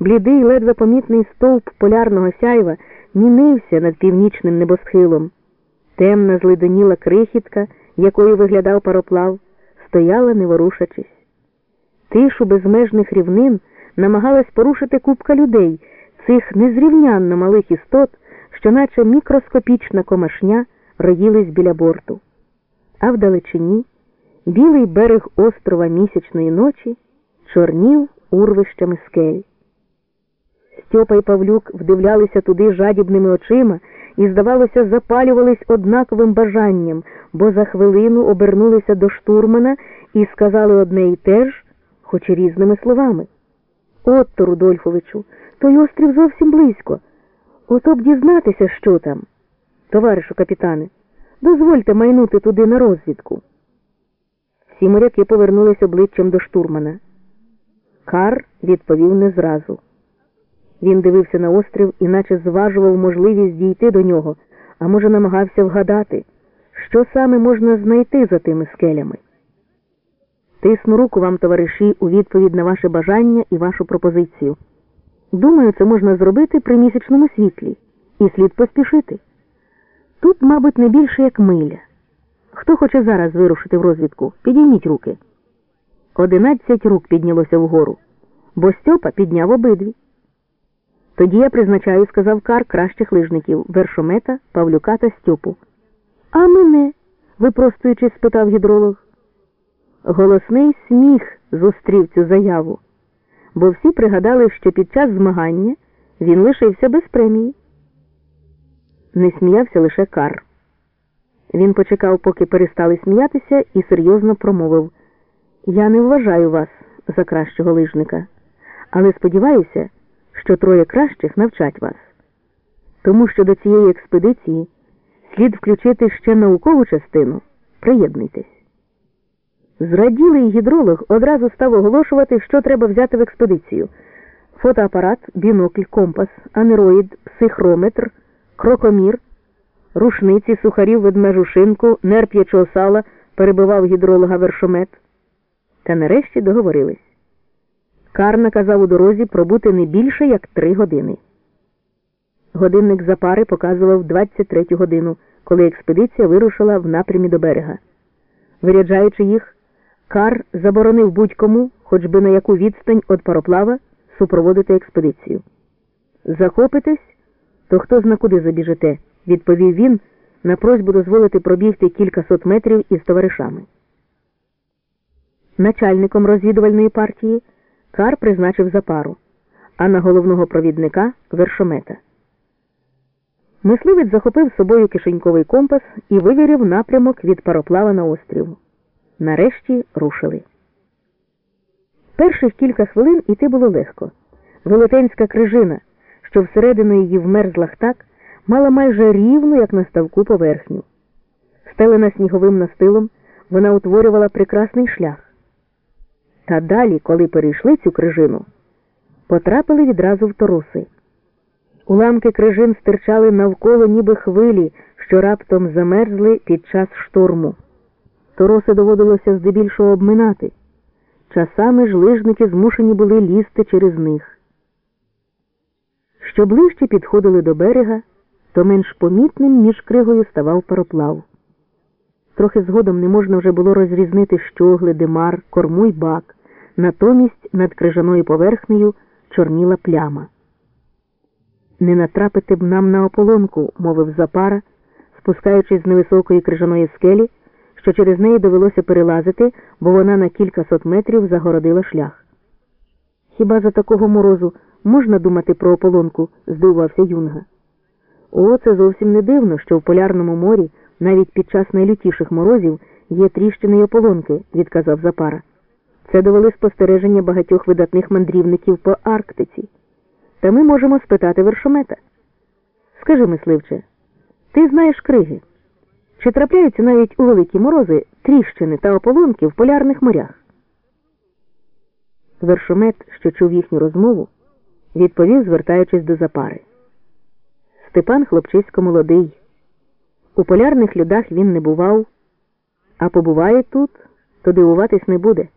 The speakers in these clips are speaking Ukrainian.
блідий, ледве помітний стовп полярного сяйва мінився над північним небосхилом. Темна злидоніла крихітка, якою виглядав пароплав, стояла, не ворушачись. Тишу безмежних рівнин намагалась порушити купка людей, цих незрівнянно малих істот, що, наче мікроскопічна комашня, роїлись біля борту. А вдалечині білий берег острова місячної ночі чорнів урвищами скель. Стьопа і Павлюк вдивлялися туди жадібними очима і, здавалося, запалювались однаковим бажанням, бо за хвилину обернулися до штурмана і сказали одне і те ж, хоч і різними словами. Отто, Рудольфовичу, той острів зовсім близько. Ото б дізнатися, що там. Товаришу капітане, дозвольте майнути туди на розвідку. Всі моряки повернулись обличчям до штурмана. Кар відповів не зразу. Він дивився на острів і наче зважував можливість дійти до нього, а може, намагався вгадати, що саме можна знайти за тими скелями. Тисну руку вам, товариші, у відповідь на ваше бажання і вашу пропозицію. Думаю, це можна зробити при місячному світлі, і слід поспішити. Тут, мабуть, не більше як миля. Хто хоче зараз вирушити в розвідку, підійміть руки. Одинадцять рук піднялося вгору, бо Стьопа підняв обидві. Тоді я призначаю, сказав Кар, кращих лижників Вершомета, Павлюка та Стьопу. А мене? випростуючись, спитав гідролог. Голосний сміх зустрів цю заяву, бо всі пригадали, що під час змагання він лишився без премії. Не сміявся лише Кар. Він почекав, поки перестали сміятися, і серйозно промовив Я не вважаю вас за кращого лижника, але сподіваюся, що троє кращих навчать вас. Тому що до цієї експедиції слід включити ще наукову частину. Приєднуйтесь. Зраділий гідролог одразу став оголошувати, що треба взяти в експедицію: фотоапарат, бінокль, компас, анероїд, психрометр, крокомір, рушниці, сухарів, ведмежу шинку, нерп'ячого сала, перебивав гідролога вершомет. Та нарешті договорились. Кар наказав у дорозі пробути не більше, як три години. Годинник запари показував 23 годину, коли експедиція вирушила в напрямі до берега. Виряджаючи їх, Кар заборонив будь-кому, хоч би на яку відстань від пароплава, супроводити експедицію. Захопитесь, то хто зна куди забіжете, відповів він на просьбу дозволити пробігти кількасот метрів із товаришами. Начальником розвідувальної партії Кар призначив запару, а на головного провідника вершомета. Мисливець захопив з собою кишеньковий компас і вивірив напрямок від пароплава на острів. Нарешті рушили. Перших кілька хвилин іти було легко. Велетенська крижина, що всередину її вмерзлах так, мала майже рівну, як на ставку, поверхню. Стелена сніговим настилом, вона утворювала прекрасний шлях. Та далі, коли перейшли цю крижину, потрапили відразу в тороси. Уламки крижин стирчали навколо ніби хвилі, що раптом замерзли під час шторму. Тороси доводилося здебільшого обминати. Часами ж лижники змушені були лізти через них. Що ближче підходили до берега, то менш помітним між кригою ставав пароплав. Трохи згодом не можна вже було розрізнити щогли, димар, корму й бак. Натомість над крижаною поверхнею чорніла пляма. Не натрапити б нам на ополонку, мовив запара, спускаючись з невисокої крижаної скелі, що через неї довелося перелазити, бо вона на кількасот метрів загородила шлях. Хіба за такого морозу можна думати про ополонку? здивувався Юнга. О, це зовсім не дивно, що в полярному морі навіть під час найлютіших морозів є тріщини й ополонки, відказав Запара. Це довели спостереження багатьох видатних мандрівників по Арктиці. Та ми можемо спитати вершомета. Скажи, мисливче, ти знаєш криги? Чи трапляються навіть у великі морози тріщини та ополонки в полярних морях? Вершомет, що чув їхню розмову, відповів, звертаючись до запари. Степан хлопчисько молодий. У полярних людах він не бував, а побуває тут, то дивуватись не буде.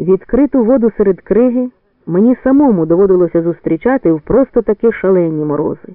Відкриту воду серед криги мені самому доводилося зустрічати в просто такі шалені морози.